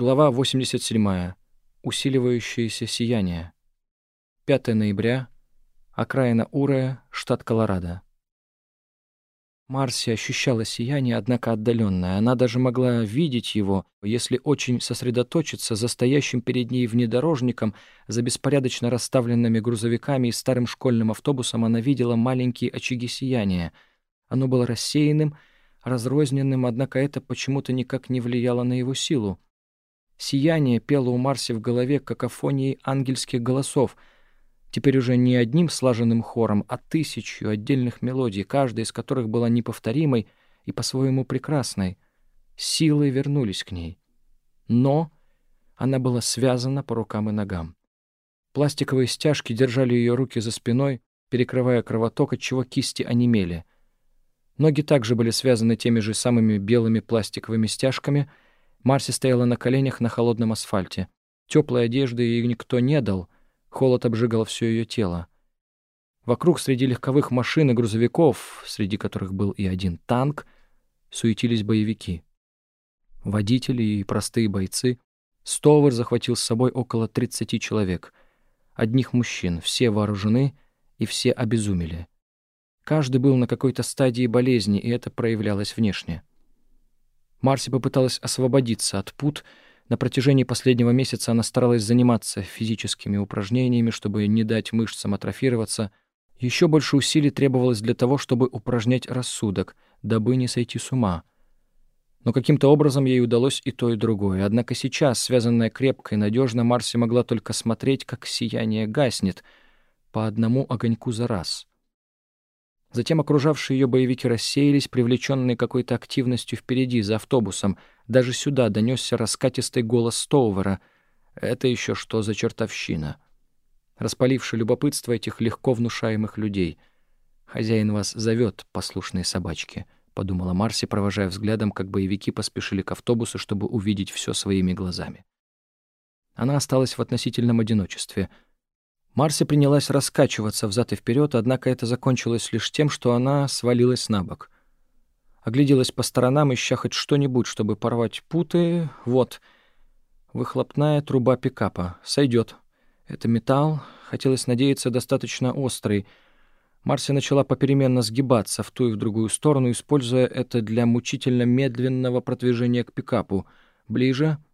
Глава 87. Усиливающееся сияние. 5 ноября. Окраина Урая, штат Колорадо. Марси ощущала сияние, однако отдаленное. Она даже могла видеть его, если очень сосредоточиться за стоящим перед ней внедорожником, за беспорядочно расставленными грузовиками и старым школьным автобусом она видела маленькие очаги сияния. Оно было рассеянным, разрозненным, однако это почему-то никак не влияло на его силу. Сияние пело у Марси в голове какофонией ангельских голосов, теперь уже не одним слаженным хором, а тысячью отдельных мелодий, каждая из которых была неповторимой и по-своему прекрасной. Силы вернулись к ней. Но она была связана по рукам и ногам. Пластиковые стяжки держали ее руки за спиной, перекрывая кровоток, отчего кисти онемели. Ноги также были связаны теми же самыми белыми пластиковыми стяжками — Марси стояла на коленях на холодном асфальте. Теплой одежды ей никто не дал, холод обжигал все ее тело. Вокруг среди легковых машин и грузовиков, среди которых был и один танк, суетились боевики. Водители и простые бойцы. Стовар захватил с собой около 30 человек. Одних мужчин, все вооружены и все обезумели. Каждый был на какой-то стадии болезни, и это проявлялось внешне. Марси попыталась освободиться от пут. На протяжении последнего месяца она старалась заниматься физическими упражнениями, чтобы не дать мышцам атрофироваться. Еще больше усилий требовалось для того, чтобы упражнять рассудок, дабы не сойти с ума. Но каким-то образом ей удалось и то, и другое. Однако сейчас, связанная крепко и надежно, Марси могла только смотреть, как сияние гаснет по одному огоньку за раз. Затем окружавшие ее боевики рассеялись, привлеченные какой-то активностью впереди, за автобусом. Даже сюда донесся раскатистый голос Стоувера. Это еще что за чертовщина? Распаливший любопытство этих легко внушаемых людей. «Хозяин вас зовет, послушные собачки», — подумала Марси, провожая взглядом, как боевики поспешили к автобусу, чтобы увидеть все своими глазами. Она осталась в относительном одиночестве — Марси принялась раскачиваться взад и вперед, однако это закончилось лишь тем, что она свалилась на бок. Огляделась по сторонам, ища хоть что-нибудь, чтобы порвать путы. Вот, выхлопная труба пикапа. Сойдет. Это металл, хотелось надеяться, достаточно острый. Марси начала попеременно сгибаться в ту и в другую сторону, используя это для мучительно медленного продвижения к пикапу. Ближе —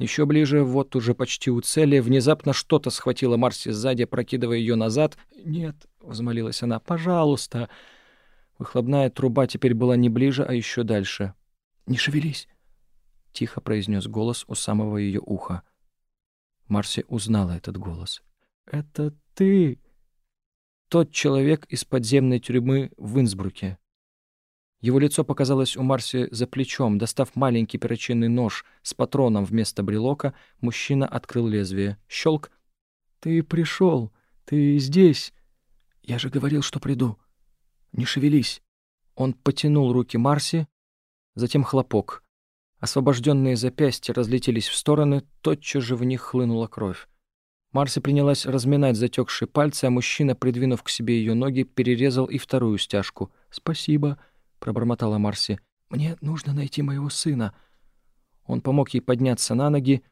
еще ближе, вот уже почти у цели, внезапно что-то схватило Марси сзади, прокидывая ее назад. «Нет», — взмолилась она, — «пожалуйста». Выхлопная труба теперь была не ближе, а еще дальше. «Не шевелись», — тихо произнес голос у самого ее уха. Марси узнала этот голос. «Это ты!» Тот человек из подземной тюрьмы в Инсбруке. Его лицо показалось у Марси за плечом. Достав маленький перочинный нож с патроном вместо брелока, мужчина открыл лезвие. Щелк. «Ты пришел. Ты здесь. Я же говорил, что приду. Не шевелись». Он потянул руки Марси, затем хлопок. Освобожденные запястья разлетелись в стороны, тотчас же в них хлынула кровь. Марси принялась разминать затекшие пальцы, а мужчина, придвинув к себе ее ноги, перерезал и вторую стяжку. «Спасибо», — пробормотала Марси. «Мне нужно найти моего сына». Он помог ей подняться на ноги,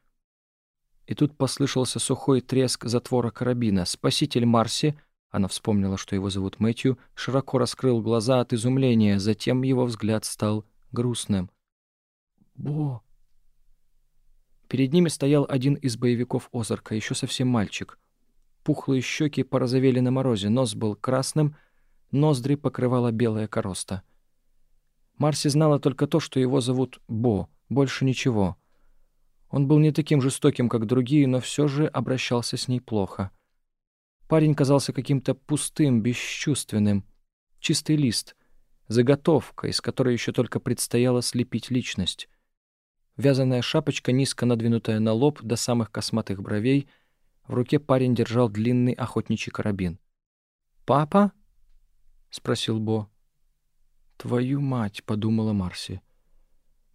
и тут послышался сухой треск затвора карабина. Спаситель Марси, она вспомнила, что его зовут Мэтью, широко раскрыл глаза от изумления, затем его взгляд стал грустным. «Бо!» Перед ними стоял один из боевиков Озарка, еще совсем мальчик. Пухлые щеки порозовели на морозе, нос был красным, ноздри покрывала белая короста — Марси знала только то, что его зовут Бо, больше ничего. Он был не таким жестоким, как другие, но все же обращался с ней плохо. Парень казался каким-то пустым, бесчувственным. Чистый лист, заготовка, из которой еще только предстояло слепить личность. Вязаная шапочка, низко надвинутая на лоб до самых косматых бровей, в руке парень держал длинный охотничий карабин. «Папа?» — спросил Бо. «Твою мать!» — подумала Марси.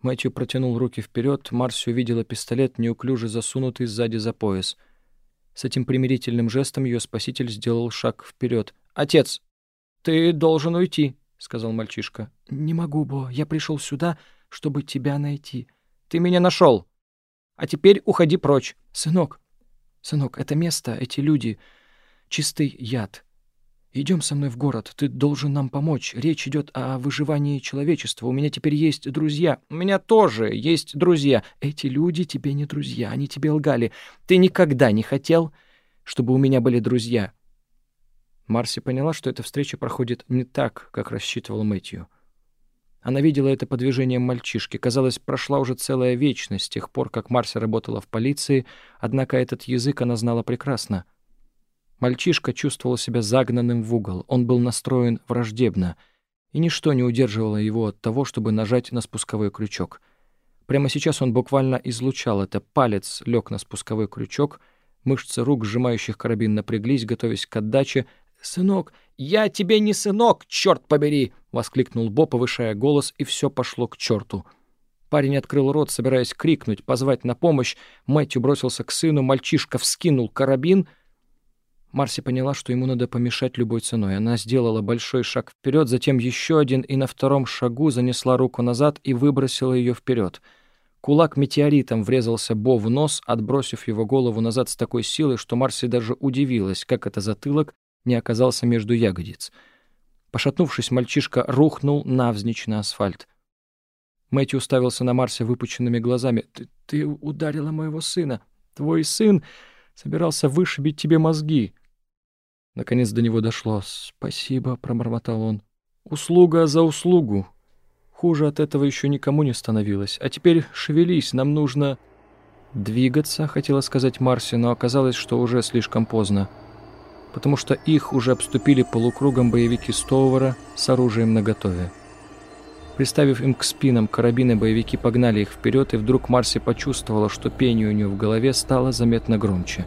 Мэтью протянул руки вперед, Марси увидела пистолет, неуклюже засунутый сзади за пояс. С этим примирительным жестом ее спаситель сделал шаг вперед. «Отец, ты должен уйти», — сказал мальчишка. «Не могу, Бо. Я пришел сюда, чтобы тебя найти». «Ты меня нашел. А теперь уходи прочь. Сынок, сынок, это место, эти люди — чистый яд. Идем со мной в город, ты должен нам помочь. Речь идет о выживании человечества. У меня теперь есть друзья. У меня тоже есть друзья. Эти люди тебе не друзья, они тебе лгали. Ты никогда не хотел, чтобы у меня были друзья. Марси поняла, что эта встреча проходит не так, как рассчитывал Мэтью. Она видела это по движениям мальчишки. Казалось, прошла уже целая вечность с тех пор, как Марси работала в полиции, однако этот язык она знала прекрасно. Мальчишка чувствовал себя загнанным в угол. Он был настроен враждебно, и ничто не удерживало его от того, чтобы нажать на спусковой крючок. Прямо сейчас он буквально излучал это. Палец лег на спусковой крючок, мышцы рук, сжимающих карабин, напряглись, готовясь к отдаче. «Сынок, я тебе не сынок, черт побери!» — воскликнул Бо, повышая голос, и все пошло к черту. Парень открыл рот, собираясь крикнуть, позвать на помощь. Мэтью бросился к сыну, мальчишка вскинул карабин — Марси поняла, что ему надо помешать любой ценой. Она сделала большой шаг вперед, затем еще один, и на втором шагу занесла руку назад и выбросила ее вперед. Кулак метеоритом врезался Бо в нос, отбросив его голову назад с такой силой, что Марси даже удивилась, как это затылок не оказался между ягодиц. Пошатнувшись, мальчишка рухнул навзничь на асфальт. Мэтью уставился на Марси выпученными глазами. «Ты, «Ты ударила моего сына. Твой сын собирался вышибить тебе мозги». Наконец до него дошло. «Спасибо», — пробормотал он. «Услуга за услугу. Хуже от этого еще никому не становилось. А теперь шевелись, нам нужно...» «Двигаться», — хотела сказать Марси, но оказалось, что уже слишком поздно. Потому что их уже обступили полукругом боевики Стоувера с оружием наготове. Приставив им к спинам карабины, боевики погнали их вперед, и вдруг Марси почувствовала, что пение у нее в голове стало заметно громче.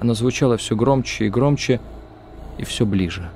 Оно звучало все громче и громче, и все ближе.